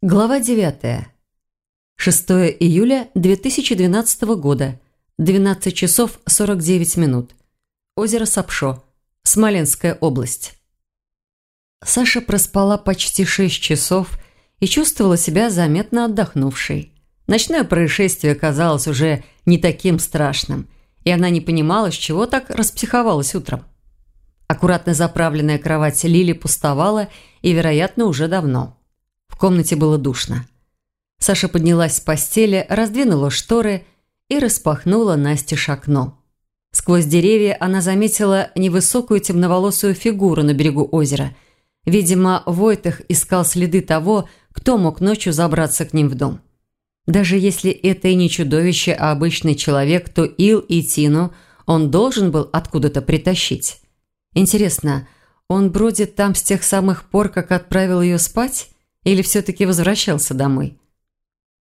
Глава 9. 6 июля 2012 года. 12 часов 49 минут. Озеро Сапшо. Смоленская область. Саша проспала почти 6 часов и чувствовала себя заметно отдохнувшей. Ночное происшествие казалось уже не таким страшным, и она не понимала, с чего так распсиховалась утром. Аккуратно заправленная кровать Лили пустовала и, вероятно, уже давно. Комнате было душно. Саша поднялась с постели, раздвинула шторы и распахнула настежь окно. Сквозь деревья она заметила невысокую темноволосую фигуру на берегу озера. Видимо, Войтых искал следы того, кто мог ночью забраться к ним в дом. Даже если это и не чудовище, а обычный человек, то Ил и Тину он должен был откуда-то притащить. Интересно, он бродит там с тех самых пор, как отправил ее спать? Или все-таки возвращался домой?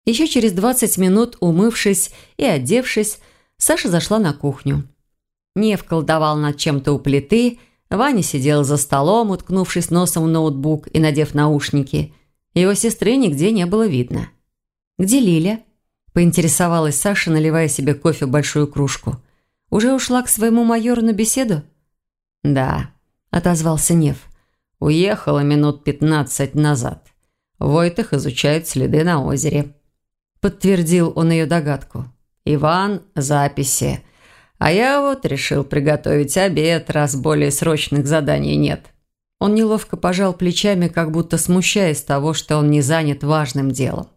Еще через 20 минут, умывшись и одевшись, Саша зашла на кухню. Нев колдовал над чем-то у плиты, Ваня сидел за столом, уткнувшись носом в ноутбук и надев наушники. Его сестры нигде не было видно. «Где Лиля?» – поинтересовалась Саша, наливая себе кофе в большую кружку. «Уже ушла к своему майору на беседу?» «Да», – отозвался Нев. «Уехала минут пятнадцать назад. Войтых изучает следы на озере. Подтвердил он ее догадку. Иван – записи. А я вот решил приготовить обед, раз более срочных заданий нет. Он неловко пожал плечами, как будто смущаясь того, что он не занят важным делом.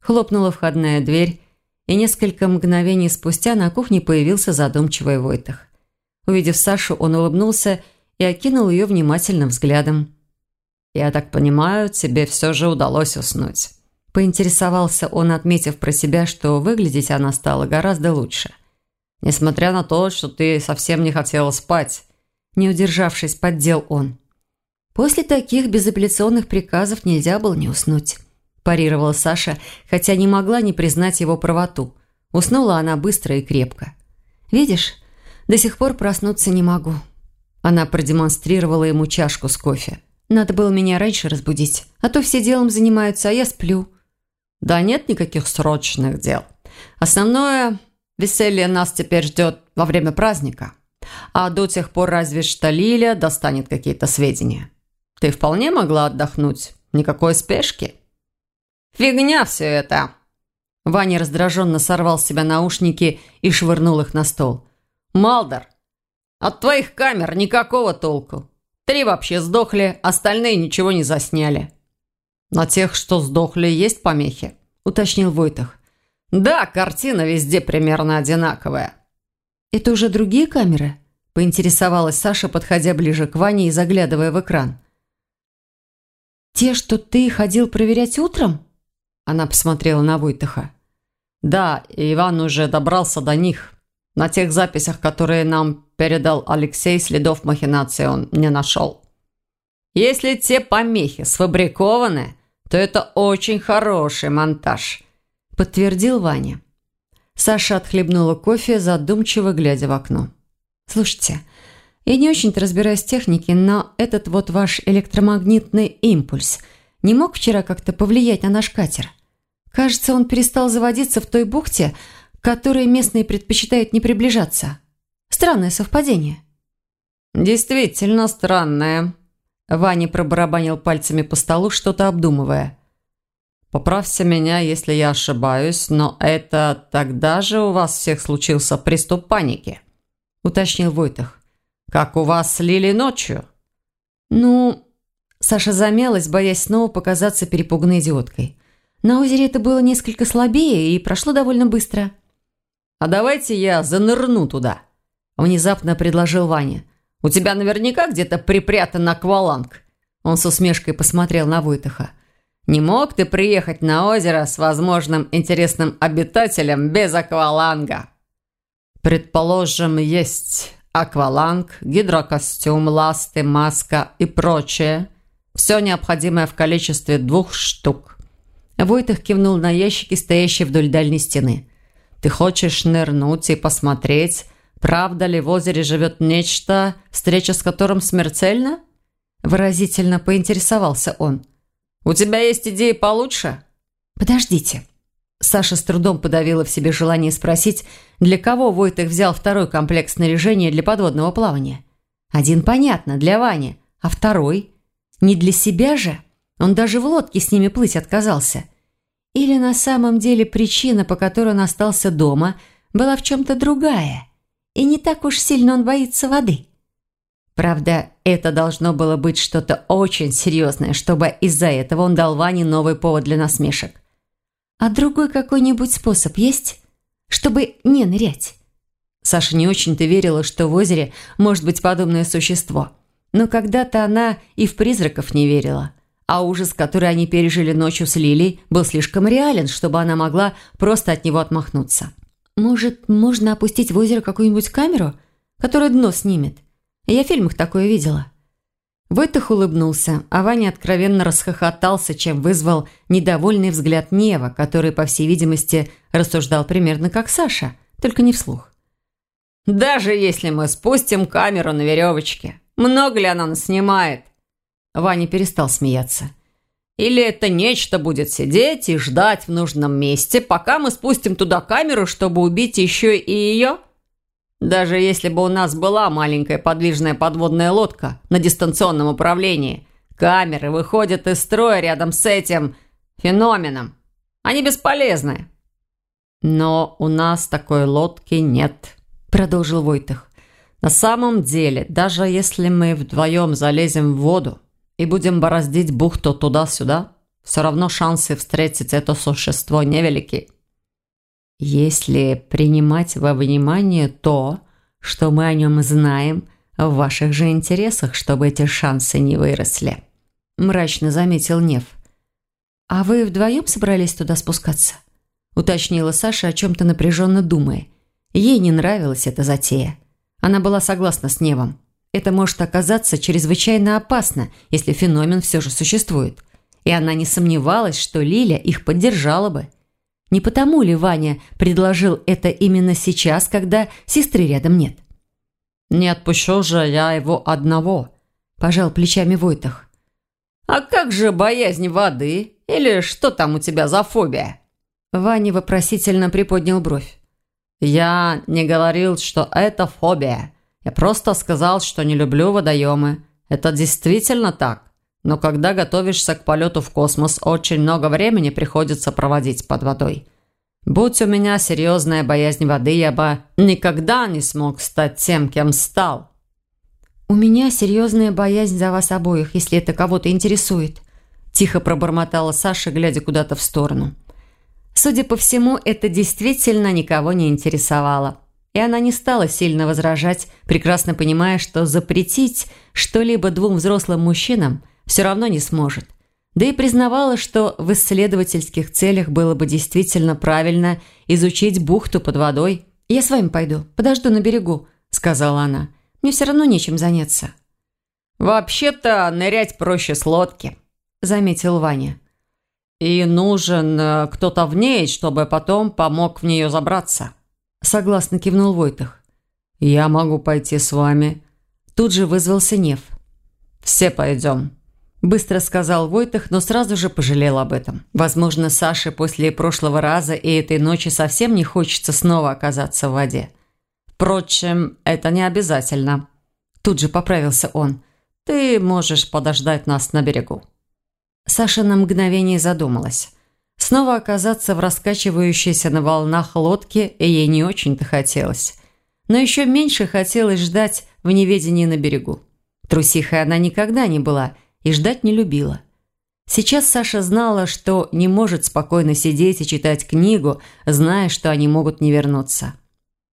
Хлопнула входная дверь, и несколько мгновений спустя на кухне появился задумчивый Войтых. Увидев Сашу, он улыбнулся и окинул ее внимательным взглядом. «Я так понимаю, тебе все же удалось уснуть». Поинтересовался он, отметив про себя, что выглядеть она стала гораздо лучше. «Несмотря на то, что ты совсем не хотела спать», не удержавшись, поддел он. «После таких безапелляционных приказов нельзя было не уснуть», парировала Саша, хотя не могла не признать его правоту. Уснула она быстро и крепко. «Видишь, до сих пор проснуться не могу». Она продемонстрировала ему чашку с кофе. Надо было меня раньше разбудить, а то все делом занимаются, а я сплю». «Да нет никаких срочных дел. Основное веселье нас теперь ждет во время праздника. А до тех пор разве что Лиля достанет какие-то сведения. Ты вполне могла отдохнуть. Никакой спешки». «Фигня все это!» Ваня раздраженно сорвал с себя наушники и швырнул их на стол. «Малдор, от твоих камер никакого толку. Три вообще сдохли, остальные ничего не засняли». «На тех, что сдохли, есть помехи?» – уточнил Войтах. «Да, картина везде примерно одинаковая». «Это уже другие камеры?» – поинтересовалась Саша, подходя ближе к Ване и заглядывая в экран. «Те, что ты ходил проверять утром?» Она посмотрела на Войтаха. «Да, Иван уже добрался до них. На тех записях, которые нам передал Алексей, следов махинации он не нашел. Если те помехи сфабрикованы, то это очень хороший монтаж, подтвердил Ваня. Саша отхлебнула кофе, задумчиво глядя в окно. «Слушайте, я не очень-то разбираюсь в технике, но этот вот ваш электромагнитный импульс не мог вчера как-то повлиять на наш катер? Кажется, он перестал заводиться в той бухте, которой местные предпочитают не приближаться. Странное совпадение». «Действительно странное». Ваня пробарабанил пальцами по столу, что-то обдумывая. «Поправьте меня, если я ошибаюсь, но это тогда же у вас всех случился приступ паники», уточнил Войтах. «Как у вас слили ночью?» «Ну...» Саша замялась, боясь снова показаться перепуганной идиоткой. На озере это было несколько слабее и прошло довольно быстро. «А давайте я занырну туда», – внезапно предложил Ваня. «У тебя наверняка где-то припрятан акваланг». Он с усмешкой посмотрел на Войтаха. «Не мог ты приехать на озеро с возможным интересным обитателем без акваланга?» «Предположим, есть акваланг, гидрокостюм, ласты, маска и прочее. Все необходимое в количестве двух штук». Войтах кивнул на ящики, стоящие вдоль дальней стены. Ты хочешь нырнуть и посмотреть, правда ли в озере живет нечто, встреча с которым смертельна?» Выразительно поинтересовался он. У тебя есть идеи получше?» «Подождите». Саша с трудом подавила в себе желание спросить, для кого Войтых взял второй комплект снаряжения для подводного плавания. Один, понятно, для Вани, а второй? Не для себя же? Он даже в лодке с ними плыть отказался. Или на самом деле причина, по которой он остался дома, была в чем-то другая, и не так уж сильно он боится воды? Правда, это должно было быть что-то очень серьезное, чтобы из-за этого он дал Ване новый повод для насмешек. А другой какой-нибудь способ есть, чтобы не нырять? Саша не очень-то верила, что в озере может быть подобное существо. Но когда-то она и в призраков не верила. А ужас, который они пережили ночью с Лилей, был слишком реален, чтобы она могла просто от него отмахнуться. «Может, можно опустить в озеро какую-нибудь камеру, которая дно снимет?» Я в фильмах такое видела». Войтых улыбнулся, а Ваня откровенно расхохотался, чем вызвал недовольный взгляд Нева, который, по всей видимости, рассуждал примерно как Саша, только не вслух. «Даже если мы спустим камеру на веревочке, много ли она нас снимает?» Ваня перестал смеяться. «Или это нечто будет сидеть и ждать в нужном месте, пока мы спустим туда камеру, чтобы убить еще и ее?» Даже если бы у нас была маленькая подвижная подводная лодка на дистанционном управлении, камеры выходят из строя рядом с этим феноменом. Они бесполезны. Но у нас такой лодки нет, продолжил Войтых. На самом деле, даже если мы вдвоем залезем в воду и будем бороздить бухту туда-сюда, все равно шансы встретить это существо невелики. Если принимать во внимание то, что мы о нем знаем, в ваших же интересах, чтобы эти шансы не выросли», – мрачно заметил Нев. «А вы вдвоем собрались туда спускаться?» – уточнила Саша, о чем-то напряженно думая. Ей не нравилась эта затея. Она была согласна с Невом. Это может оказаться чрезвычайно опасно, если феномен все же существует. И она не сомневалась, что Лиля их поддержала бы – не потому ли Ваня предложил это именно сейчас, когда сестры рядом нет? «Не отпущу же я его одного», – пожал плечами Войтах. «А как же боязнь воды? Или что там у тебя за фобия?» Ваня вопросительно приподнял бровь. «Я не говорил, что это фобия. Я просто сказал, что не люблю водоемы. Это действительно так. Но когда готовишься к полету в космос, очень много времени приходится проводить под водой. Будь у меня серьезная боязнь воды, я бы никогда не смог стать тем, кем стал. «У меня серьезная боязнь за вас обоих, если это кого-то интересует», тихо пробормотала Саша, глядя куда-то в сторону. Судя по всему, это действительно никого не интересовало. И она не стала сильно возражать, прекрасно понимая, что запретить что-либо двум взрослым мужчинам все равно не сможет. Да и признавала, что в исследовательских целях было бы действительно правильно изучить бухту под водой. «Я с вами пойду, подожду на берегу», – сказала она. «Мне все равно нечем заняться». «Вообще-то нырять проще с лодки», – заметил Ваня. «И нужен э, кто-то в ней, чтобы потом помог в нее забраться», – согласно кивнул Войтах. «Я могу пойти с вами». Тут же вызвался Нев. «Все пойдем», Быстро сказал Войтах, но сразу же пожалел об этом. Возможно, Саше после прошлого раза и этой ночи совсем не хочется снова оказаться в воде. Впрочем, это не обязательно. Тут же поправился он. Ты можешь подождать нас на берегу. Саша на мгновение задумалась. Снова оказаться в раскачивающейся на волнах лодке ей не очень-то хотелось. Но еще меньше хотелось ждать в неведении на берегу. Трусихой она никогда не была – и ждать не любила. Сейчас Саша знала, что не может спокойно сидеть и читать книгу, зная, что они могут не вернуться.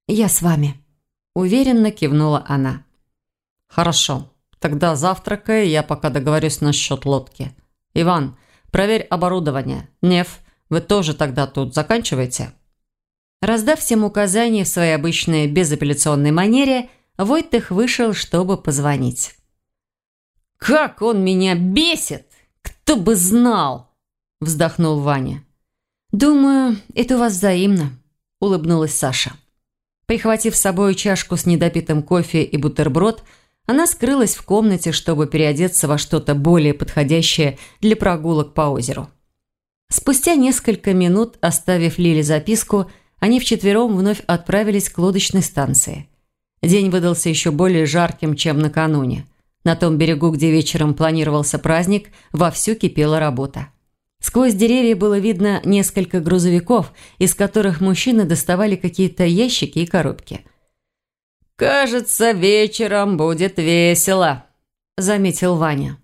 «Я с вами», – уверенно кивнула она. «Хорошо. Тогда завтракай, я пока договорюсь насчет лодки. Иван, проверь оборудование. Нев, вы тоже тогда тут заканчиваете?» Раздав всем указания в своей обычной безапелляционной манере, Войтых вышел, чтобы позвонить. «Как он меня бесит! Кто бы знал!» – вздохнул Ваня. «Думаю, это у вас взаимно», – улыбнулась Саша. Прихватив с собой чашку с недопитым кофе и бутерброд, она скрылась в комнате, чтобы переодеться во что-то более подходящее для прогулок по озеру. Спустя несколько минут, оставив Лиле записку, они вчетвером вновь отправились к лодочной станции. День выдался еще более жарким, чем накануне. На том берегу, где вечером планировался праздник, вовсю кипела работа. Сквозь деревья было видно несколько грузовиков, из которых мужчины доставали какие-то ящики и коробки – «Кажется, вечером будет весело», – заметил Ваня.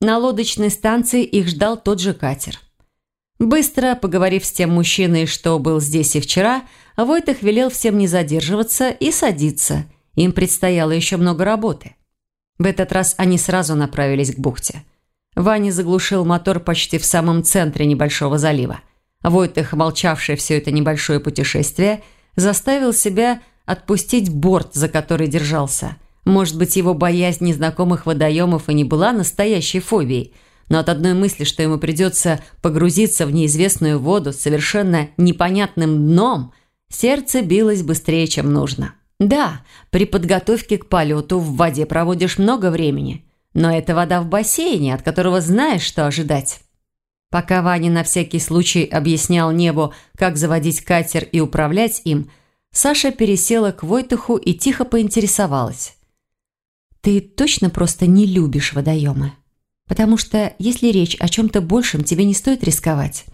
На лодочной станции их ждал тот же катер. Быстро поговорив с тем мужчиной, что был здесь и вчера, Войтых велел всем не задерживаться и садиться. Им предстояло еще много работы. В этот раз они сразу направились к бухте. Ваня заглушил мотор почти в самом центре небольшого залива. Войтых, молчавший все это небольшое путешествие, заставил себя отпустить борт, за который держался. Может быть, его боязнь незнакомых водоемов и не была настоящей фобией, но от одной мысли, что ему придется погрузиться в неизвестную воду с совершенно непонятным дном, сердце билось быстрее, чем нужно. Да, при подготовке к полету в воде проводишь много времени, но это вода в бассейне, от которого знаешь, что ожидать. Пока Ваня на всякий случай объяснял небу, как заводить катер и управлять им – Саша пересела к Войтуху и тихо поинтересовалась. «Ты точно просто не любишь водоемы? Потому что, если речь о чем-то большем, тебе не стоит рисковать.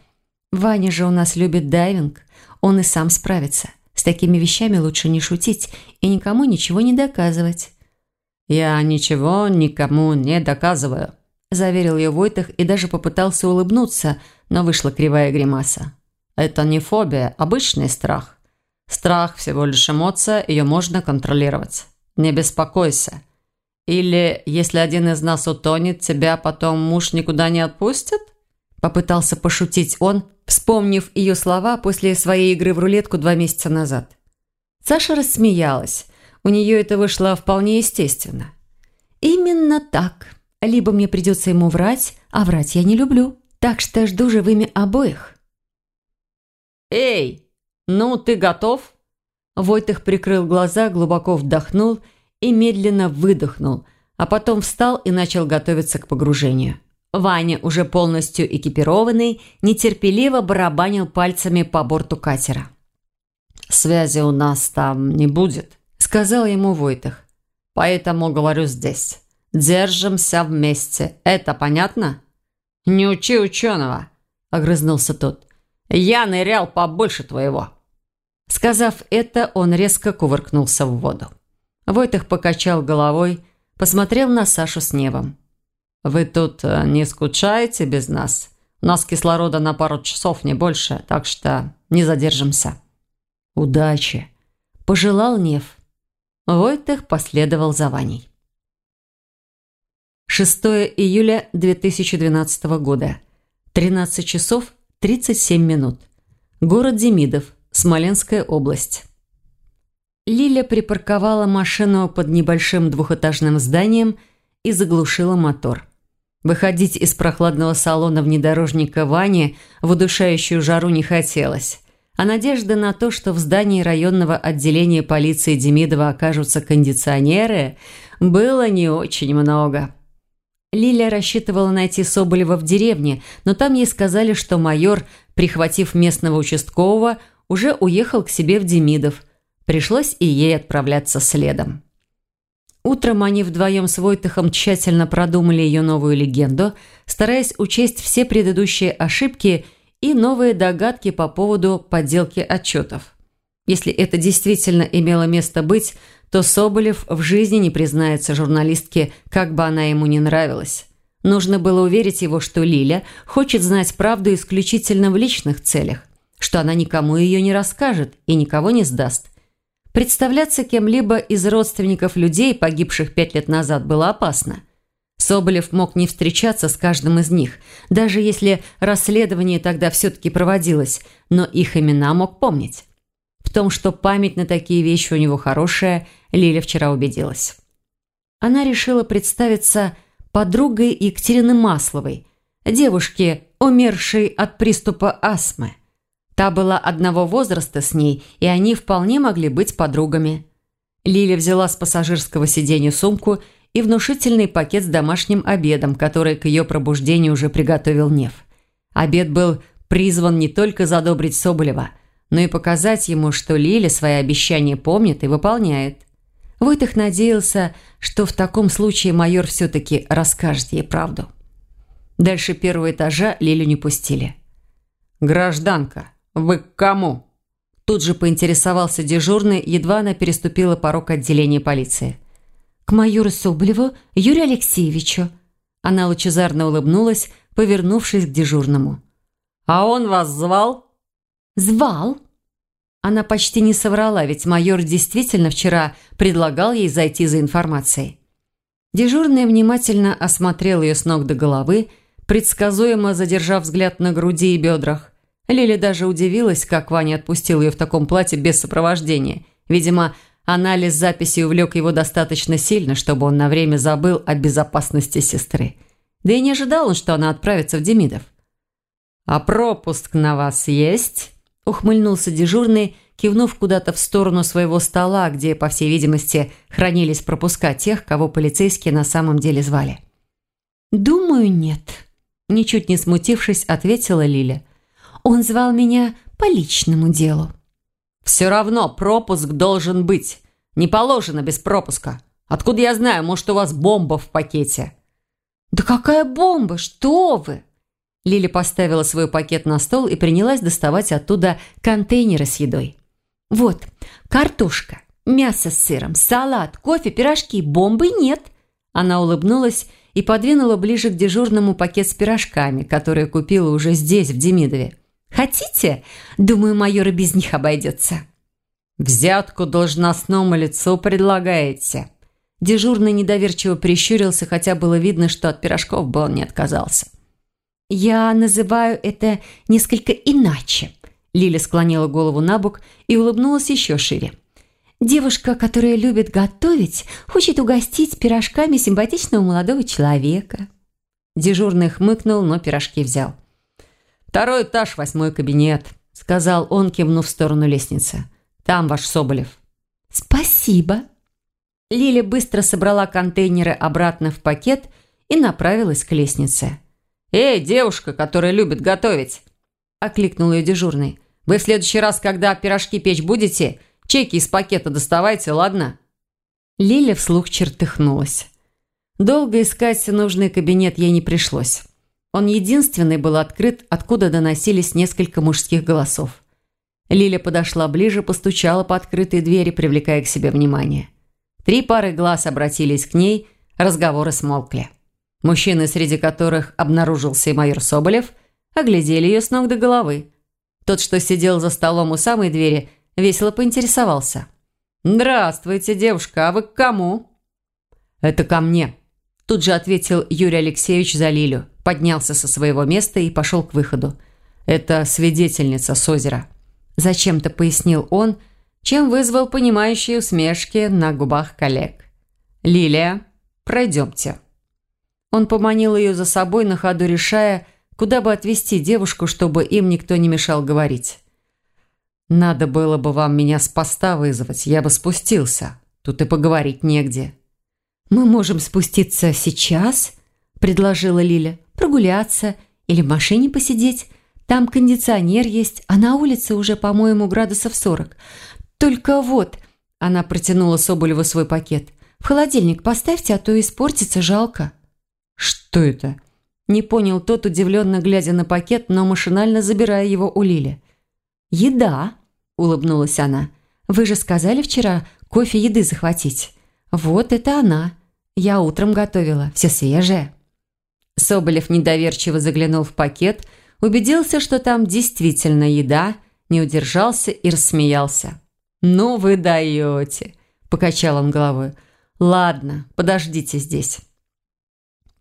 Ваня же у нас любит дайвинг, он и сам справится. С такими вещами лучше не шутить и никому ничего не доказывать». «Я ничего никому не доказываю», – заверил ее Войтах и даже попытался улыбнуться, но вышла кривая гримаса. «Это не фобия, обычный страх. Страх всего лишь эмоция, ее можно контролировать. Не беспокойся. Или, если один из нас утонет, тебя потом муж никуда не отпустит? Попытался пошутить он, вспомнив ее слова после своей игры в рулетку два месяца назад. Саша рассмеялась. У нее это вышло вполне естественно. «Именно так. Либо мне придется ему врать, а врать я не люблю. Так что жду живыми обоих». «Эй!» «Ну, ты готов?» Войтых прикрыл глаза, глубоко вдохнул и медленно выдохнул, а потом встал и начал готовиться к погружению. Ваня, уже полностью экипированный, нетерпеливо барабанил пальцами по борту катера. «Связи у нас там не будет», — сказал ему Войтых. «Поэтому говорю здесь. Держимся вместе. Это понятно?» «Не учи ученого», — огрызнулся тот. «Я нырял побольше твоего». Сказав это, он резко кувыркнулся в воду. Войтых покачал головой, посмотрел на Сашу с небом. «Вы тут э, не скучаете без нас? У нас кислорода на пару часов, не больше, так что не задержимся». «Удачи!» – пожелал Нев. Войтых последовал за Ваней. 6 июля 2012 года. 13 часов 37 минут. Город Демидов, Смоленская область. Лиля припарковала машину под небольшим двухэтажным зданием и заглушила мотор. Выходить из прохладного салона внедорожника Вани в удушающую жару не хотелось, а надежды на то, что в здании районного отделения полиции Демидова окажутся кондиционеры, было не очень много. Лиля рассчитывала найти Соболева в деревне, но там ей сказали, что майор, прихватив местного участкового, уже уехал к себе в Демидов. Пришлось и ей отправляться следом. Утром они вдвоем с Войтыхом тщательно продумали ее новую легенду, стараясь учесть все предыдущие ошибки и новые догадки по поводу подделки отчетов. Если это действительно имело место быть, то Соболев в жизни не признается журналистке, как бы она ему не нравилась. Нужно было уверить его, что Лиля хочет знать правду исключительно в личных целях что она никому ее не расскажет и никого не сдаст. Представляться кем-либо из родственников людей, погибших пять лет назад, было опасно. Соболев мог не встречаться с каждым из них, даже если расследование тогда все-таки проводилось, но их имена мог помнить. В том, что память на такие вещи у него хорошая, Лиля вчера убедилась. Она решила представиться подругой Екатерины Масловой, девушки, умершей от приступа астмы. Та была одного возраста с ней, и они вполне могли быть подругами. Лиля взяла с пассажирского сиденья сумку и внушительный пакет с домашним обедом, который к ее пробуждению уже приготовил Нев. Обед был призван не только задобрить Соболева, но и показать ему, что Лиля свои обещания помнит и выполняет. Войтых надеялся, что в таком случае майор все-таки расскажет ей правду. Дальше первого этажа Лилю не пустили. «Гражданка, вы к кому?» Тут же поинтересовался дежурный, едва она переступила порог отделения полиции. «К майору Соболеву Юрию Алексеевичу». Она лучезарно улыбнулась, повернувшись к дежурному. «А он вас звал?» «Звал?» Она почти не соврала, ведь майор действительно вчера предлагал ей зайти за информацией. Дежурный внимательно осмотрел ее с ног до головы, предсказуемо задержав взгляд на груди и бедрах. Лили даже удивилась, как Ваня отпустил ее в таком платье без сопровождения. Видимо, анализ записи увлек его достаточно сильно, чтобы он на время забыл о безопасности сестры. Да и не ожидал он, что она отправится в Демидов. «А пропуск на вас есть?» – ухмыльнулся дежурный, кивнув куда-то в сторону своего стола, где, по всей видимости, хранились пропуска тех, кого полицейские на самом деле звали. «Думаю, нет», – ничуть не смутившись, ответила Лиля – он звал меня по личному делу. «Все равно пропуск должен быть. Не положено без пропуска. Откуда я знаю, может, у вас бомба в пакете?» «Да какая бомба? Что вы?» Лили поставила свой пакет на стол и принялась доставать оттуда контейнеры с едой. «Вот, картошка, мясо с сыром, салат, кофе, пирожки. Бомбы нет!» Она улыбнулась и подвинула ближе к дежурному пакет с пирожками, которые купила уже здесь, в Демидове. Хотите? Думаю, майор и без них обойдется». «Взятку должностному лицу предлагаете?» Дежурный недоверчиво прищурился, хотя было видно, что от пирожков бы он не отказался. «Я называю это несколько иначе», – Лиля склонила голову на бок и улыбнулась еще шире. «Девушка, которая любит готовить, хочет угостить пирожками симпатичного молодого человека». Дежурный хмыкнул, но пирожки взял. «Второй этаж, восьмой кабинет», – сказал он, кивнув в сторону лестницы. «Там ваш Соболев». «Спасибо». Лиля быстро собрала контейнеры обратно в пакет и направилась к лестнице. «Эй, девушка, которая любит готовить!» – окликнул ее дежурный. «Вы в следующий раз, когда пирожки печь будете, чеки из пакета доставайте, ладно?» Лиля вслух чертыхнулась. Долго искать нужный кабинет ей не пришлось. Он единственный был открыт, откуда доносились несколько мужских голосов. Лиля подошла ближе, постучала по открытой двери, привлекая к себе внимание. Три пары глаз обратились к ней, разговоры смолкли. Мужчины, среди которых обнаружился и майор Соболев, оглядели ее с ног до головы. Тот, что сидел за столом у самой двери, весело поинтересовался. «Здравствуйте, девушка, а вы к кому?» «Это ко мне», – тут же ответил Юрий Алексеевич за Лилю поднялся со своего места и пошел к выходу. «Это свидетельница с озера», – зачем-то пояснил он, чем вызвал понимающие усмешки на губах коллег. «Лилия, пройдемте». Он поманил ее за собой, на ходу решая, куда бы отвезти девушку, чтобы им никто не мешал говорить. «Надо было бы вам меня с поста вызвать, я бы спустился. Тут и поговорить негде». «Мы можем спуститься сейчас?» – предложила Лиля прогуляться или в машине посидеть. Там кондиционер есть, а на улице уже, по-моему, градусов 40. Только вот, она протянула Соболеву свой пакет. В холодильник поставьте, а то испортится, жалко. Что это? Не понял тот, удивленно глядя на пакет, но машинально забирая его у Лили. «Еда», – улыбнулась она. «Вы же сказали вчера кофе еды захватить. Вот это она. Я утром готовила, все свежее». Соболев недоверчиво заглянул в пакет, убедился, что там действительно еда, не удержался и рассмеялся. «Ну вы даете!» – покачал он головой. «Ладно, подождите здесь».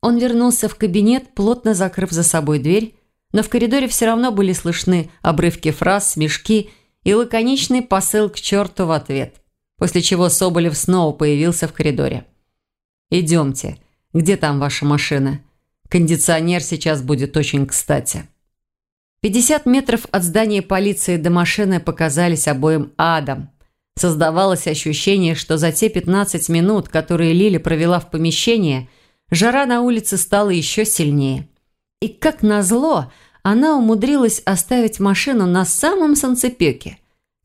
Он вернулся в кабинет, плотно закрыв за собой дверь, но в коридоре все равно были слышны обрывки фраз, смешки и лаконичный посыл к черту в ответ, после чего Соболев снова появился в коридоре. «Идемте. Где там ваша машина?» Кондиционер сейчас будет очень кстати. 50 метров от здания полиции до машины показались обоим адом. Создавалось ощущение, что за те 15 минут, которые Лили провела в помещении, жара на улице стала еще сильнее. И как назло, она умудрилась оставить машину на самом санцепёке.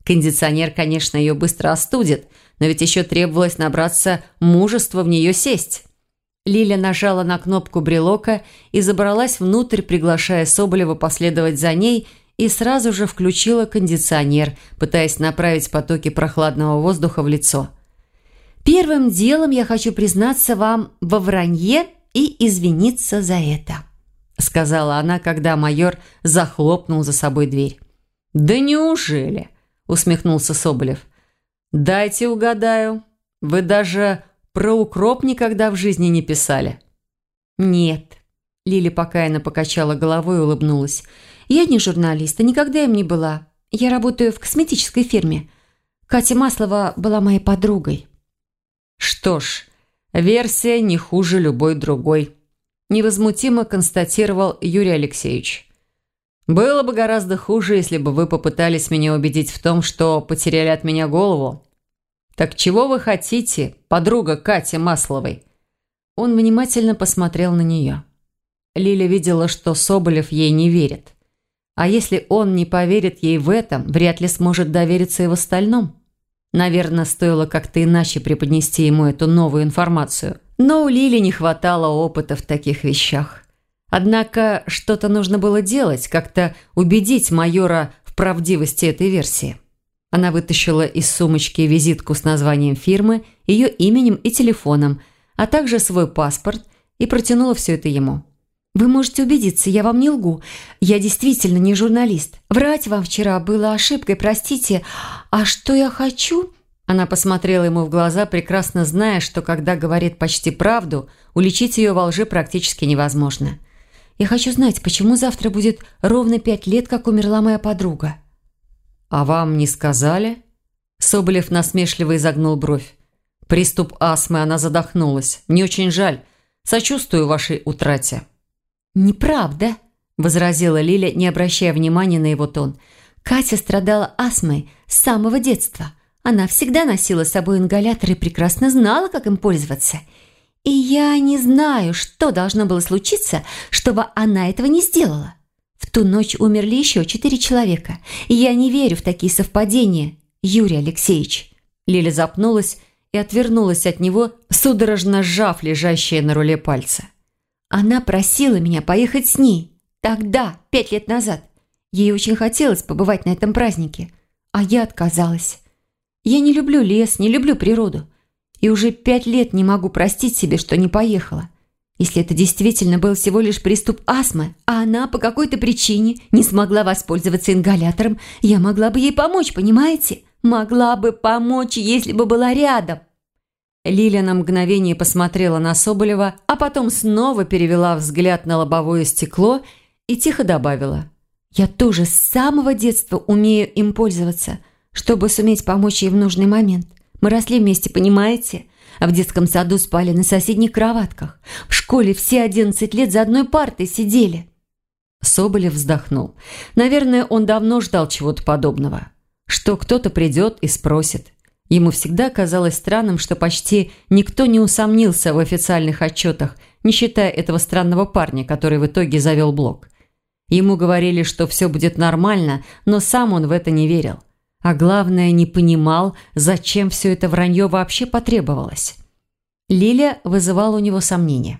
Кондиционер, конечно, ее быстро остудит, но ведь еще требовалось набраться мужества в нее сесть. Лиля нажала на кнопку брелока и забралась внутрь, приглашая Соболева последовать за ней, и сразу же включила кондиционер, пытаясь направить потоки прохладного воздуха в лицо. «Первым делом я хочу признаться вам во вранье и извиниться за это», сказала она, когда майор захлопнул за собой дверь. «Да неужели?» Усмехнулся Соболев. «Дайте угадаю. Вы даже про укроп никогда в жизни не писали?» «Нет». Лили покаянно покачала головой и улыбнулась. «Я не журналист, и никогда им не была. Я работаю в косметической фирме. Катя Маслова была моей подругой». «Что ж, версия не хуже любой другой», – невозмутимо констатировал Юрий Алексеевич. «Было бы гораздо хуже, если бы вы попытались меня убедить в том, что потеряли от меня голову. «Так чего вы хотите, подруга Кати Масловой?» Он внимательно посмотрел на нее. Лиля видела, что Соболев ей не верит. А если он не поверит ей в этом, вряд ли сможет довериться и в остальном. Наверное, стоило как-то иначе преподнести ему эту новую информацию. Но у Лили не хватало опыта в таких вещах. Однако что-то нужно было делать, как-то убедить майора в правдивости этой версии. Она вытащила из сумочки визитку с названием фирмы, ее именем и телефоном, а также свой паспорт и протянула все это ему. «Вы можете убедиться, я вам не лгу. Я действительно не журналист. Врать вам вчера было ошибкой, простите. А что я хочу?» Она посмотрела ему в глаза, прекрасно зная, что когда говорит почти правду, уличить ее во лжи практически невозможно. «Я хочу знать, почему завтра будет ровно пять лет, как умерла моя подруга?» «А вам не сказали?» Соболев насмешливо изогнул бровь. «Приступ астмы, она задохнулась. Не очень жаль. Сочувствую вашей утрате». «Неправда», – возразила Лиля, не обращая внимания на его тон. «Катя страдала астмой с самого детства. Она всегда носила с собой ингалятор и прекрасно знала, как им пользоваться. И я не знаю, что должно было случиться, чтобы она этого не сделала. В ту ночь умерли еще четыре человека. И я не верю в такие совпадения, Юрий Алексеевич». Лиля запнулась и отвернулась от него, судорожно сжав лежащие на руле пальцы. «Она просила меня поехать с ней. Тогда, пять лет назад. Ей очень хотелось побывать на этом празднике. А я отказалась. Я не люблю лес, не люблю природу. И уже пять лет не могу простить себе, что не поехала. Если это действительно был всего лишь приступ астмы, а она по какой-то причине не смогла воспользоваться ингалятором, я могла бы ей помочь, понимаете? Могла бы помочь, если бы была рядом. Лиля на мгновение посмотрела на Соболева, а потом снова перевела взгляд на лобовое стекло и тихо добавила. «Я тоже с самого детства умею им пользоваться, чтобы суметь помочь ей в нужный момент. Мы росли вместе, понимаете? а в детском саду спали на соседних кроватках. В школе все одиннадцать лет за одной партой сидели». Соболев вздохнул. Наверное, он давно ждал чего-то подобного. Что кто-то придет и спросит. Ему всегда казалось странным, что почти никто не усомнился в официальных отчетах, не считая этого странного парня, который в итоге завел блог. Ему говорили, что все будет нормально, но сам он в это не верил. А главное, не понимал, зачем все это вранье вообще потребовалось. Лиля вызывала у него сомнения.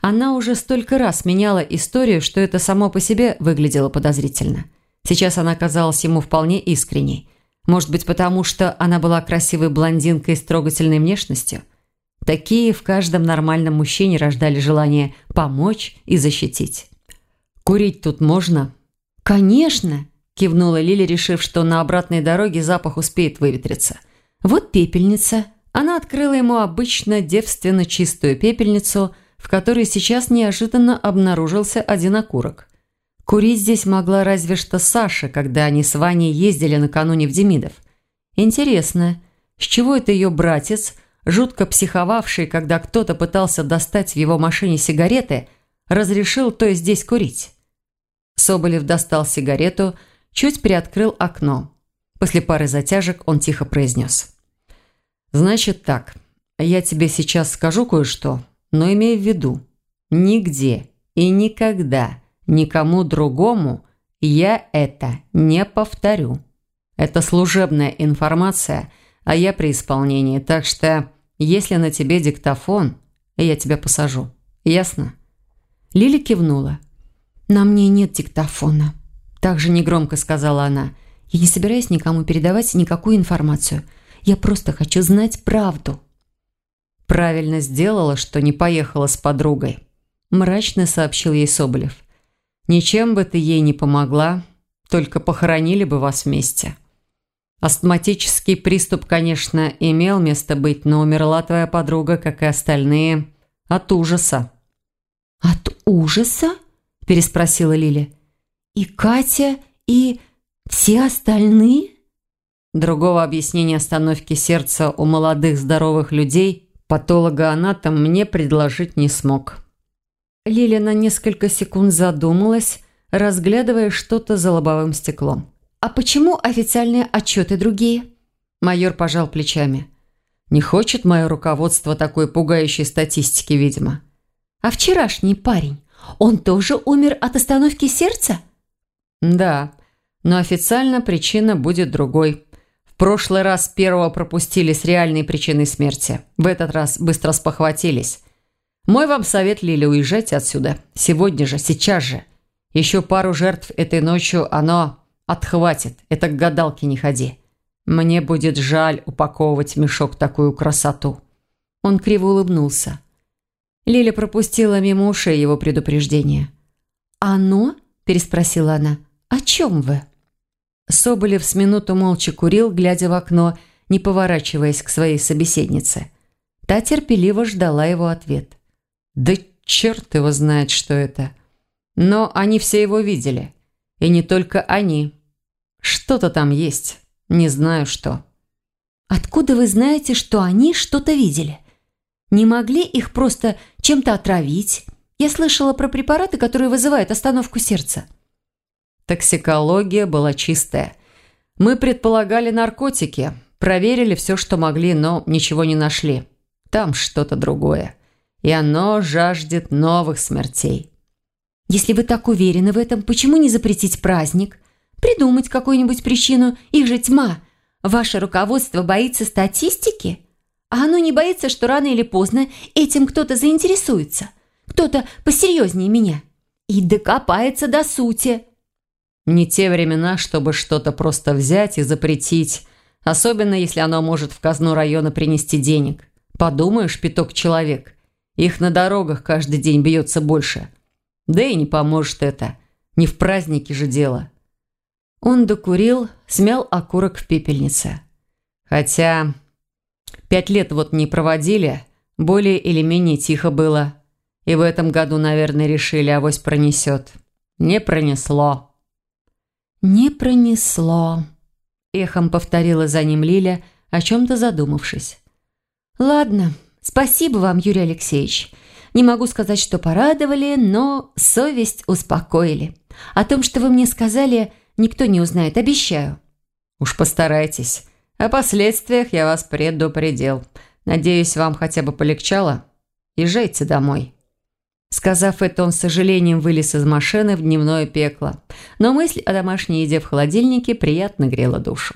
Она уже столько раз меняла историю, что это само по себе выглядело подозрительно. Сейчас она казалась ему вполне искренней. Может быть, потому что она была красивой блондинкой с трогательной внешностью? Такие в каждом нормальном мужчине рождали желание помочь и защитить. «Курить тут можно?» «Конечно!» Кивнула Лили, решив, что на обратной дороге запах успеет выветриться. «Вот пепельница». Она открыла ему обычно девственно чистую пепельницу, в которой сейчас неожиданно обнаружился один окурок. Курить здесь могла разве что Саша, когда они с Ваней ездили накануне в Демидов. Интересно, с чего это ее братец, жутко психовавший, когда кто-то пытался достать в его машине сигареты, разрешил то здесь курить? Соболев достал сигарету, чуть приоткрыл окно. После пары затяжек он тихо произнес. «Значит так, я тебе сейчас скажу кое-что, но имей в виду, нигде и никогда никому другому я это не повторю. Это служебная информация, а я при исполнении, так что если на тебе диктофон, я тебя посажу. Ясно?» Лили кивнула. «На мне нет диктофона», – также негромко сказала она. «Я не собираюсь никому передавать никакую информацию. Я просто хочу знать правду». «Правильно сделала, что не поехала с подругой», – мрачно сообщил ей Соболев. «Ничем бы ты ей не помогла, только похоронили бы вас вместе». Астматический приступ, конечно, имел место быть, но умерла твоя подруга, как и остальные, от ужаса. «От ужаса?» – переспросила Лиля. «И Катя, и все остальные?» Другого объяснения остановки сердца у молодых здоровых людей патологоанатом мне предложить не смог. Лиля на несколько секунд задумалась, разглядывая что-то за лобовым стеклом. «А почему официальные отчеты другие?» Майор пожал плечами. «Не хочет мое руководство такой пугающей статистики, видимо». А вчерашний парень, он тоже умер от остановки сердца? Да, но официально причина будет другой. В прошлый раз первого пропустили с реальной причиной смерти. В этот раз быстро спохватились. Мой вам совет, Лили, уезжайте отсюда. Сегодня же, сейчас же. Еще пару жертв этой ночью оно отхватит. Это к гадалке не ходи. Мне будет жаль упаковывать мешок такую красоту. Он криво улыбнулся. Лиля пропустила мимо ушей его предупреждение. «Оно?» – переспросила она. «О чем вы?» Соболев с минуту молча курил, глядя в окно, не поворачиваясь к своей собеседнице. Та терпеливо ждала его ответ. «Да черт его знает, что это!» Но они все его видели. И не только они. Что-то там есть. Не знаю что. «Откуда вы знаете, что они что-то видели?» Не могли их просто чем-то отравить? Я слышала про препараты, которые вызывают остановку сердца. Токсикология была чистая. Мы предполагали наркотики, проверили все, что могли, но ничего не нашли. Там что-то другое. И оно жаждет новых смертей. Если вы так уверены в этом, почему не запретить праздник? Придумать какую-нибудь причину, их же тьма. Ваше руководство боится статистики? А оно не боится, что рано или поздно этим кто-то заинтересуется. Кто-то посерьезнее меня. И докопается до сути. Не те времена, чтобы что-то просто взять и запретить. Особенно, если оно может в казну района принести денег. Подумаешь, пяток человек. Их на дорогах каждый день бьется больше. Да и не поможет это. Не в празднике же дело. Он докурил, смял окурок в пепельнице. Хотя Пять лет вот не проводили, более или менее тихо было. И в этом году, наверное, решили, авось пронесет. Не пронесло. «Не пронесло», – эхом повторила за ним Лиля, о чем-то задумавшись. «Ладно, спасибо вам, Юрий Алексеевич. Не могу сказать, что порадовали, но совесть успокоили. О том, что вы мне сказали, никто не узнает, обещаю». «Уж постарайтесь. О последствиях я вас предупредил. Надеюсь, вам хотя бы полегчало? Езжайте домой». Сказав это, он с сожалением вылез из машины в дневное пекло. Но мысль о домашней еде в холодильнике приятно грела душу.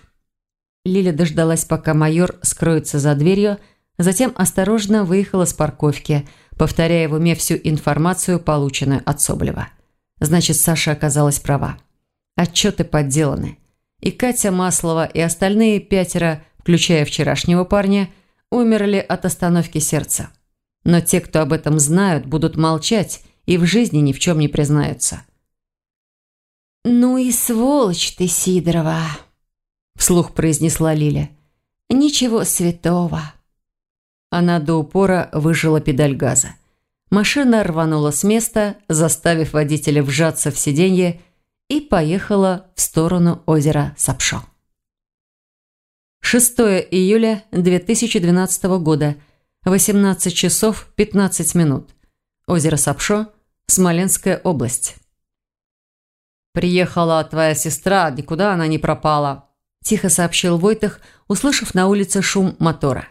Лиля дождалась, пока майор скроется за дверью, затем осторожно выехала с парковки, повторяя в уме всю информацию, полученную от Соболева. Значит, Саша оказалась права. Отчеты подделаны. И Катя Маслова, и остальные пятеро, включая вчерашнего парня, умерли от остановки сердца. Но те, кто об этом знают, будут молчать и в жизни ни в чем не признаются. «Ну и сволочь ты, Сидорова!» – вслух произнесла Лиля. «Ничего святого!» Она до упора выжила педаль газа. Машина рванула с места, заставив водителя вжаться в сиденье и поехала в сторону озера Сапшо. 6 июля 2012 года, 18 часов 15 минут. Озеро Сапшо, Смоленская область. «Приехала твоя сестра, никуда она не пропала», – тихо сообщил Войтах, услышав на улице шум мотора.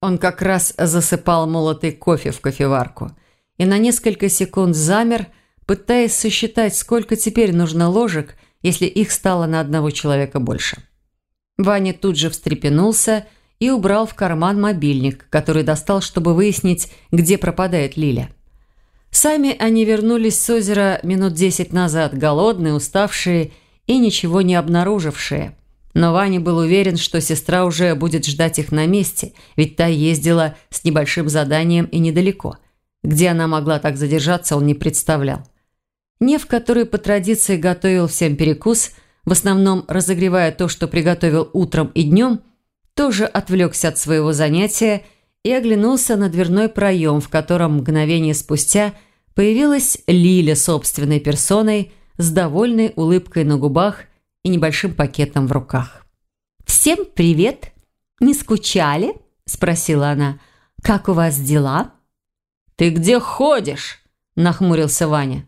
Он как раз засыпал молотый кофе в кофеварку и на несколько секунд замер, пытаясь сосчитать, сколько теперь нужно ложек, если их стало на одного человека больше. Ваня тут же встрепенулся и убрал в карман мобильник, который достал, чтобы выяснить, где пропадает Лиля. Сами они вернулись с озера минут десять назад, голодные, уставшие и ничего не обнаружившие. Но Ваня был уверен, что сестра уже будет ждать их на месте, ведь та ездила с небольшим заданием и недалеко. Где она могла так задержаться, он не представлял. Нев, который по традиции готовил всем перекус, в основном разогревая то, что приготовил утром и днем, тоже отвлекся от своего занятия и оглянулся на дверной проем, в котором мгновение спустя появилась Лиля собственной персоной с довольной улыбкой на губах и небольшим пакетом в руках. «Всем привет! Не скучали?» – спросила она. «Как у вас дела?» «Ты где ходишь?» – нахмурился Ваня.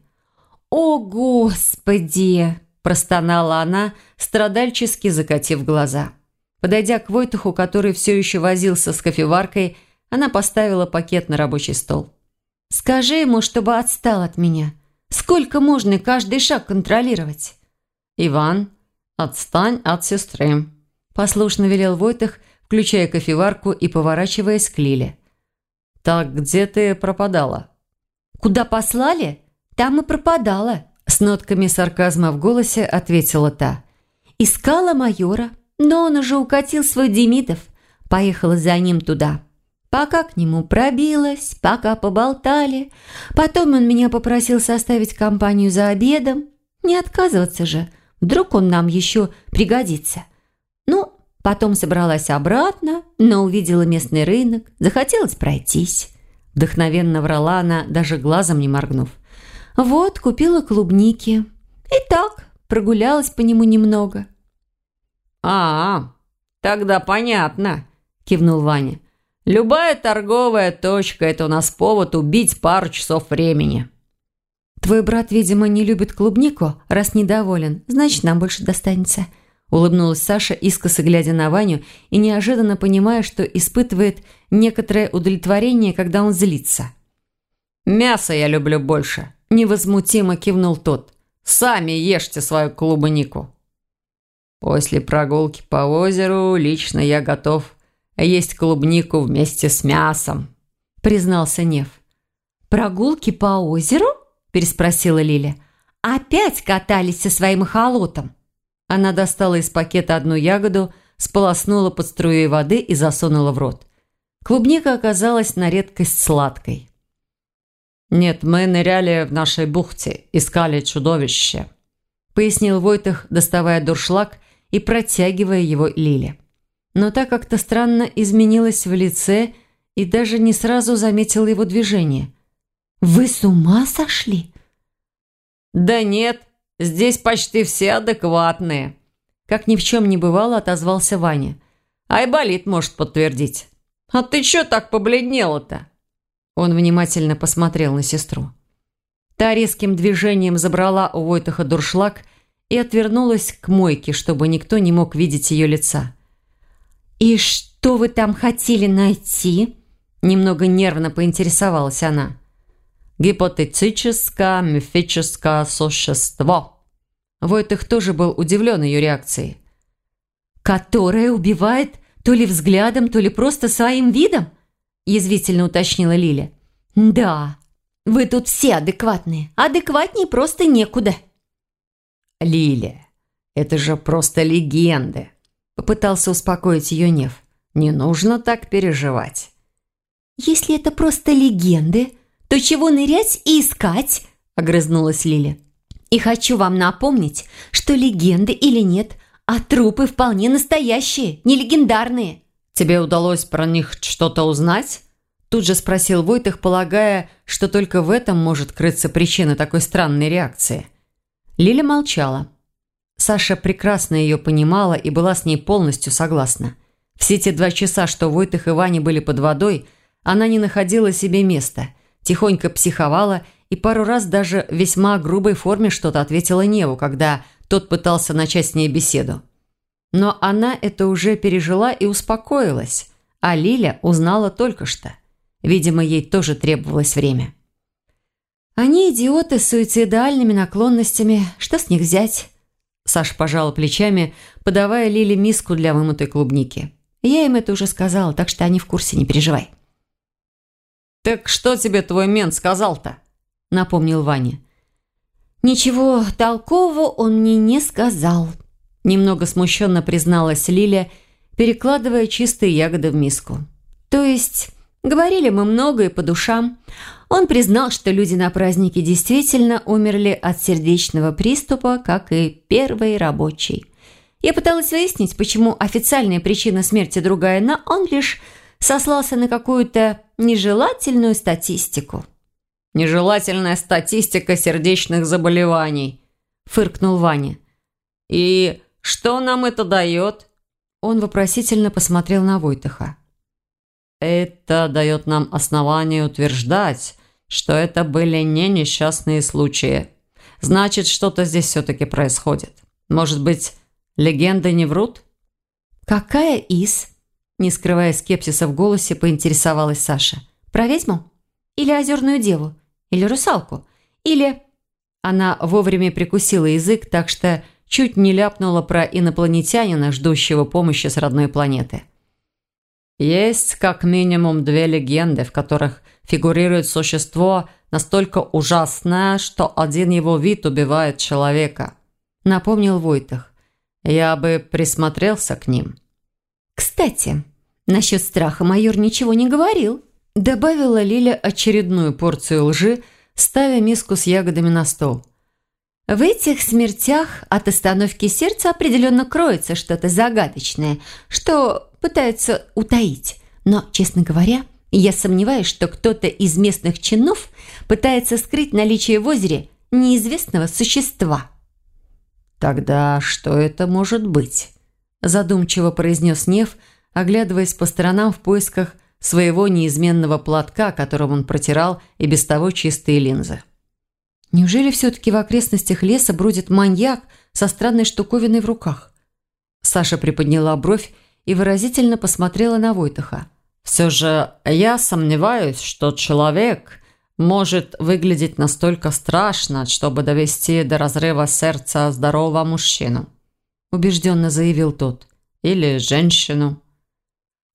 «О, Господи!» – простонала она, страдальчески закатив глаза. Подойдя к Войтуху, который все еще возился с кофеваркой, она поставила пакет на рабочий стол. «Скажи ему, чтобы отстал от меня. Сколько можно каждый шаг контролировать?» «Иван, отстань от сестры», – послушно велел Войтых, включая кофеварку и поворачиваясь к Лиле. «Так где ты пропадала?» «Куда послали? Там и пропадала», – с нотками сарказма в голосе ответила та. «Искала майора, но он уже укатил свой Демидов. Поехала за ним туда. Пока к нему пробилась, пока поболтали. Потом он меня попросил составить компанию за обедом. Не отказываться же, вдруг он нам еще пригодится. Ну, потом собралась обратно, но увидела местный рынок, захотелось пройтись. Вдохновенно врала она, даже глазом не моргнув. Вот, купила клубники. И так, прогулялась по нему немного. «А, тогда понятно», – кивнул Ваня. Любая торговая точка – это у нас повод убить пару часов времени. Твой брат, видимо, не любит клубнику, раз недоволен. Значит, нам больше достанется. Улыбнулась Саша, искоса глядя на Ваню и неожиданно понимая, что испытывает некоторое удовлетворение, когда он злится. «Мясо я люблю больше», – невозмутимо кивнул тот. «Сами ешьте свою клубнику». После прогулки по озеру лично я готов есть клубнику вместе с мясом», – признался Нев. «Прогулки по озеру?» – переспросила Лиля. «Опять катались со своим холотом?» Она достала из пакета одну ягоду, сполоснула под струей воды и засунула в рот. Клубника оказалась на редкость сладкой. «Нет, мы ныряли в нашей бухте, искали чудовище», – пояснил Войтах, доставая дуршлаг и протягивая его Лиле но так как-то странно изменилась в лице и даже не сразу заметила его движение. «Вы с ума сошли?» «Да нет, здесь почти все адекватные», как ни в чем не бывало, отозвался Ваня. «Айболит может подтвердить». «А ты чё так побледнела-то?» Он внимательно посмотрел на сестру. Та резким движением забрала у Войтаха дуршлаг и отвернулась к мойке, чтобы никто не мог видеть ее лица. «И что вы там хотели найти?» Немного нервно поинтересовалась она. «Гипотетическое мифическое существо». Войтых тоже был удивлен ее реакцией. «Которое убивает то ли взглядом, то ли просто своим видом?» язвительно уточнила Лиля. «Да, вы тут все адекватные. Адекватнее просто некуда». «Лиля, это же просто легенды», Попытался успокоить ее Нев. «Не нужно так переживать». «Если это просто легенды, то чего нырять и искать?» – огрызнулась Лиля. «И хочу вам напомнить, что легенды или нет, а трупы вполне настоящие, не легендарные». «Тебе удалось про них что-то узнать?» Тут же спросил Войтых, полагая, что только в этом может крыться причина такой странной реакции. Лиля молчала. Саша прекрасно ее понимала и была с ней полностью согласна. Все те два часа, что Войтых и Ваня были под водой, она не находила себе места, тихонько психовала и пару раз даже в весьма грубой форме что-то ответила Неву, когда тот пытался начать с ней беседу. Но она это уже пережила и успокоилась, а Лиля узнала только что. Видимо, ей тоже требовалось время. «Они идиоты с суицидальными наклонностями. Что с них взять?» Саша пожала плечами, подавая Лиле миску для вымытой клубники. «Я им это уже сказала, так что они в курсе, не переживай». «Так что тебе твой мент сказал-то?» – напомнил Ваня. «Ничего толкового он мне не сказал», – немного смущенно призналась Лиля, перекладывая чистые ягоды в миску. «То есть, говорили мы много и по душам. Он признал, что люди на празднике действительно умерли от сердечного приступа, как и первый рабочий. Я пыталась выяснить, почему официальная причина смерти другая, но он лишь сослался на какую-то нежелательную статистику. «Нежелательная статистика сердечных заболеваний», – фыркнул Ваня. «И что нам это дает?» Он вопросительно посмотрел на Войтаха. «Это дает нам основание утверждать, что это были не несчастные случаи. Значит, что-то здесь все-таки происходит. Может быть, легенды не врут?» «Какая из?» Не скрывая скепсиса в голосе, поинтересовалась Саша. «Про ведьму? Или озерную деву? Или русалку? Или...» Она вовремя прикусила язык, так что чуть не ляпнула про инопланетянина, ждущего помощи с родной планеты. Есть как минимум две легенды, в которых фигурирует существо настолько ужасное, что один его вид убивает человека. Напомнил Войтах. Я бы присмотрелся к ним. «Кстати, насчет страха майор ничего не говорил», добавила Лиля очередную порцию лжи, ставя миску с ягодами на стол. В этих смертях от остановки сердца определенно кроется что-то загадочное, что пытаются утаить. Но, честно говоря, я сомневаюсь, что кто-то из местных чинов пытается скрыть наличие в озере неизвестного существа. «Тогда что это может быть?» задумчиво произнес Нев, оглядываясь по сторонам в поисках своего неизменного платка, которым он протирал и без того чистые линзы. Неужели все-таки в окрестностях леса бродит маньяк со странной штуковиной в руках? Саша приподняла бровь и выразительно посмотрела на Войтаха. «Все же я сомневаюсь, что человек может выглядеть настолько страшно, чтобы довести до разрыва сердца здорового мужчину», убежденно заявил тот. «Или женщину».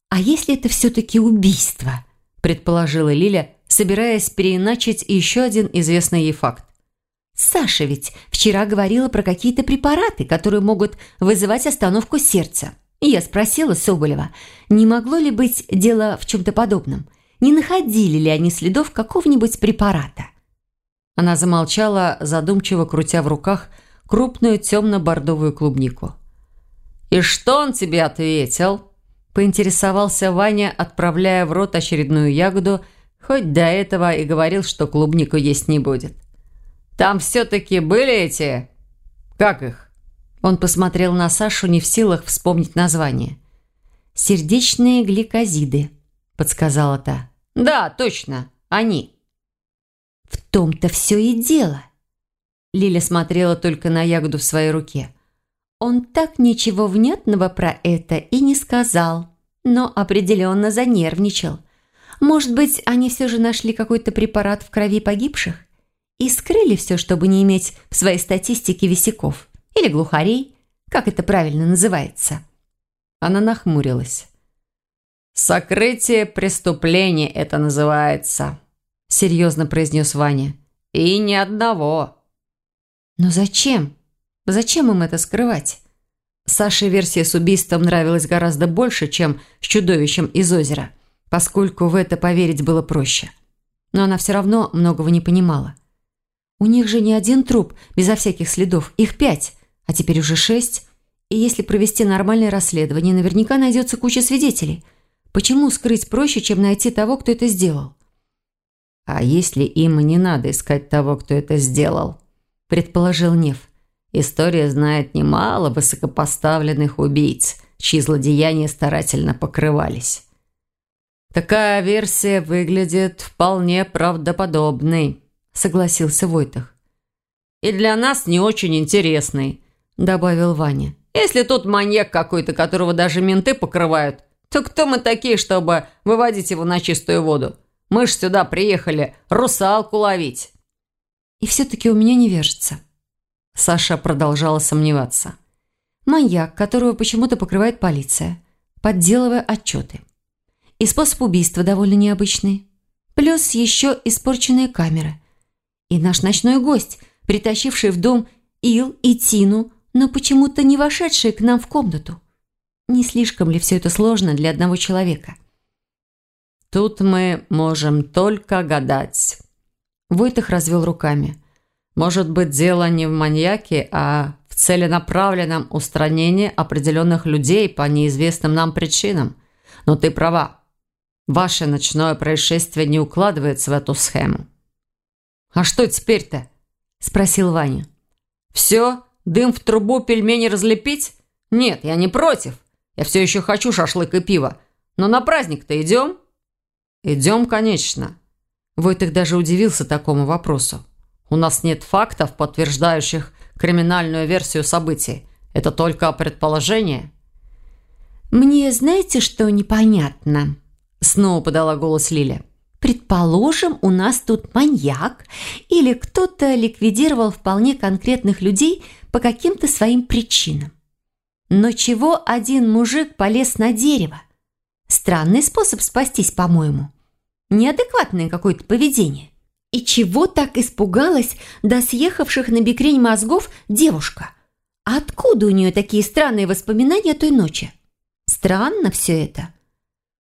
«А если это все-таки убийство?» предположила Лиля, собираясь переиначить еще один известный ей факт. Саша ведь вчера говорила про какие-то препараты, которые могут вызывать остановку сердца. Я спросила Соболева, не могло ли быть дело в чем-то подобном? Не находили ли они следов какого-нибудь препарата? Она замолчала, задумчиво крутя в руках крупную темно-бордовую клубнику. «И что он тебе ответил?» Поинтересовался Ваня, отправляя в рот очередную ягоду, хоть до этого и говорил, что клубнику есть не будет. Там все-таки были эти... Как их?» Он посмотрел на Сашу, не в силах вспомнить название. «Сердечные гликозиды», – подсказала та. «Да, точно, они». «В том-то все и дело». Лиля смотрела только на ягоду в своей руке. Он так ничего внятного про это и не сказал, но определенно занервничал. Может быть, они все же нашли какой-то препарат в крови погибших? и скрыли все, чтобы не иметь в своей статистике висяков или глухарей, как это правильно называется. Она нахмурилась. «Сокрытие преступления это называется», – серьезно произнес Ваня. «И ни одного». «Но зачем? Зачем им это скрывать?» Саше версия с убийством нравилась гораздо больше, чем с чудовищем из озера, поскольку в это поверить было проще. Но она все равно многого не понимала. У них же не один труп, безо всяких следов. Их пять, а теперь уже шесть. И если провести нормальное расследование, наверняка найдется куча свидетелей. Почему скрыть проще, чем найти того, кто это сделал? «А если им не надо искать того, кто это сделал?» – предположил Нев. «История знает немало высокопоставленных убийц, чьи злодеяния старательно покрывались». «Такая версия выглядит вполне правдоподобной», согласился Войтах. «И для нас не очень интересный», – добавил Ваня. Если тут маньяк какой-то, которого даже менты покрывают, то кто мы такие, чтобы выводить его на чистую воду? Мы ж сюда приехали русалку ловить». «И все-таки у меня не вяжется». Саша продолжала сомневаться. «Маньяк, которого почему-то покрывает полиция, подделывая отчеты. И способ убийства довольно необычный. Плюс еще испорченные камеры. И наш ночной гость, притащивший в дом Ил и Тину, но почему-то не вошедший к нам в комнату. Не слишком ли все это сложно для одного человека?» Тут мы можем только гадать. Войтых развел руками. Может быть, дело не в маньяке, а в целенаправленном устранении определенных людей по неизвестным нам причинам. Но ты права. Ваше ночное происшествие не укладывается в эту схему. «А что теперь-то?» – спросил Ваня. «Все? Дым в трубу, пельмени разлепить? Нет, я не против. Я все еще хочу шашлык и пиво. Но на праздник-то идем?» «Идем, конечно». Войтых даже удивился такому вопросу. «У нас нет фактов, подтверждающих криминальную версию событий. Это только предположение». «Мне знаете, что непонятно?» Снова подала голос Лиля. «Предположим, у нас тут маньяк или кто-то ликвидировал вполне конкретных людей по каким-то своим причинам. Но чего один мужик полез на дерево? Странный способ спастись, по-моему. Неадекватное какое-то поведение. И чего так испугалась до съехавших на бекрень мозгов девушка? откуда у нее такие странные воспоминания той ночи? Странно все это.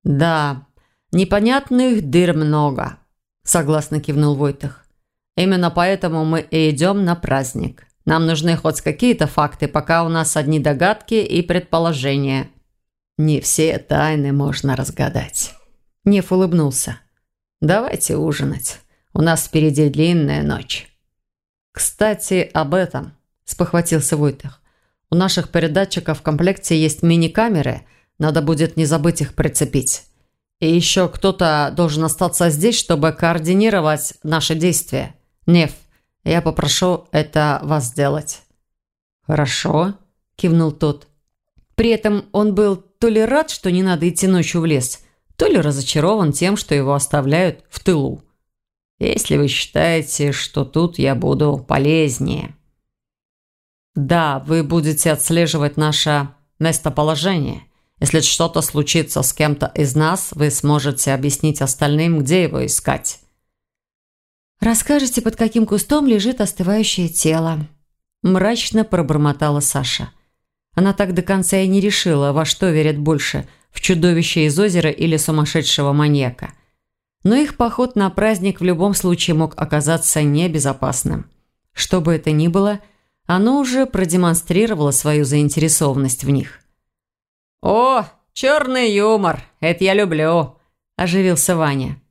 «Да, непонятных дыр много», – согласно кивнул Войтах. «Именно поэтому мы и идем на праздник. Нам нужны хоть какие-то факты, пока у нас одни догадки и предположения». Не все тайны можно разгадать. Неф улыбнулся. «Давайте ужинать. У нас впереди длинная ночь». «Кстати, об этом», – спохватился Войтах. «У наших передатчиков в комплекте есть мини-камеры. Надо будет не забыть их прицепить. И еще кто-то должен остаться здесь, чтобы координировать наши действия. Неф, я попрошу это вас сделать». «Хорошо», – кивнул тот. При этом он был то ли рад, что не надо идти ночью в лес, то ли разочарован тем, что его оставляют в тылу. Если вы считаете, что тут я буду полезнее. Да, вы будете отслеживать наше местоположение. Если что-то случится с кем-то из нас, вы сможете объяснить остальным, где его искать. «Расскажете, под каким кустом лежит остывающее тело?» Мрачно пробормотала Саша. Она так до конца и не решила, во что верят больше – в чудовище из озера или сумасшедшего маньяка. Но их поход на праздник в любом случае мог оказаться небезопасным. Что бы это ни было, оно уже продемонстрировало свою заинтересованность в них. «О, черный юмор! Это я люблю!» – оживился Ваня.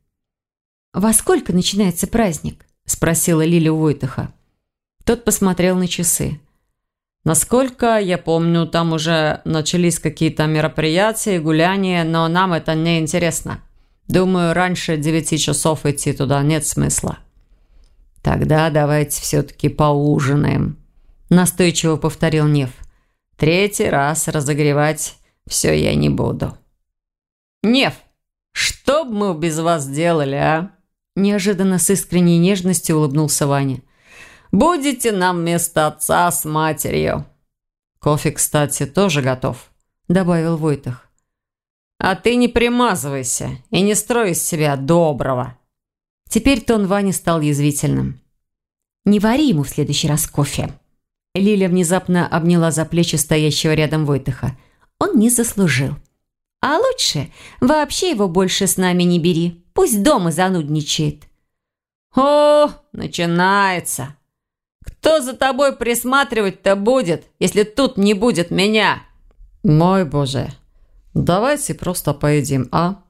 «Во сколько начинается праздник?» – спросила Лиля Войтаха. Тот посмотрел на часы. Насколько я помню, там уже начались какие-то мероприятия, гуляния, но нам это не интересно. Думаю, раньше девяти часов идти туда нет смысла. Тогда давайте все-таки поужинаем. Настойчиво повторил Нев. Третий раз разогревать все я не буду. Нев, что бы мы без вас делали, а? Неожиданно с искренней нежностью улыбнулся Ваня. Будете нам вместо отца с матерью». «Кофе, кстати, тоже готов», – добавил Войтах. «А ты не примазывайся и не строй из себя доброго». Теперь тон Вани стал язвительным. «Не вари ему в следующий раз кофе». Лиля внезапно обняла за плечи стоящего рядом Войтаха. «Он не заслужил. А лучше вообще его больше с нами не бери. Пусть дома занудничает». «О, начинается!» Кто за тобой присматривать-то будет, если тут не будет меня?» «Мой боже, давайте просто поедим, а?»